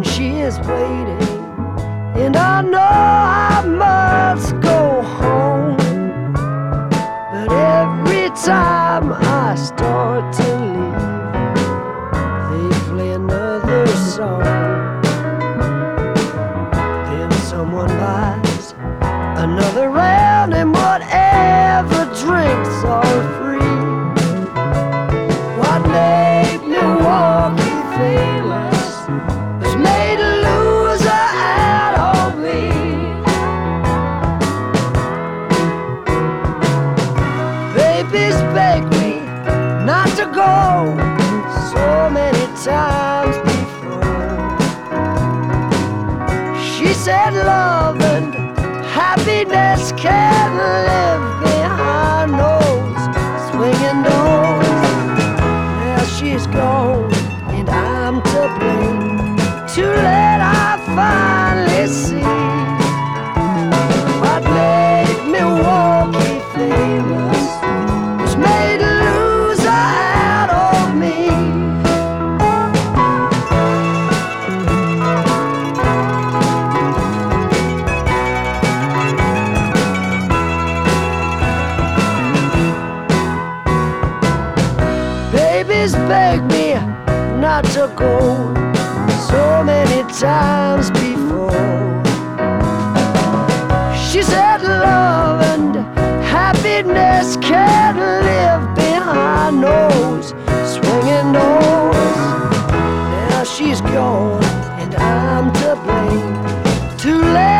and she is waiting. And I know I must to so many times before. She said love and happiness can. always begged me not to go so many times before. She said, Love and happiness can't live behind those swinging doors. Now she's gone, and I'm to blame. Too late.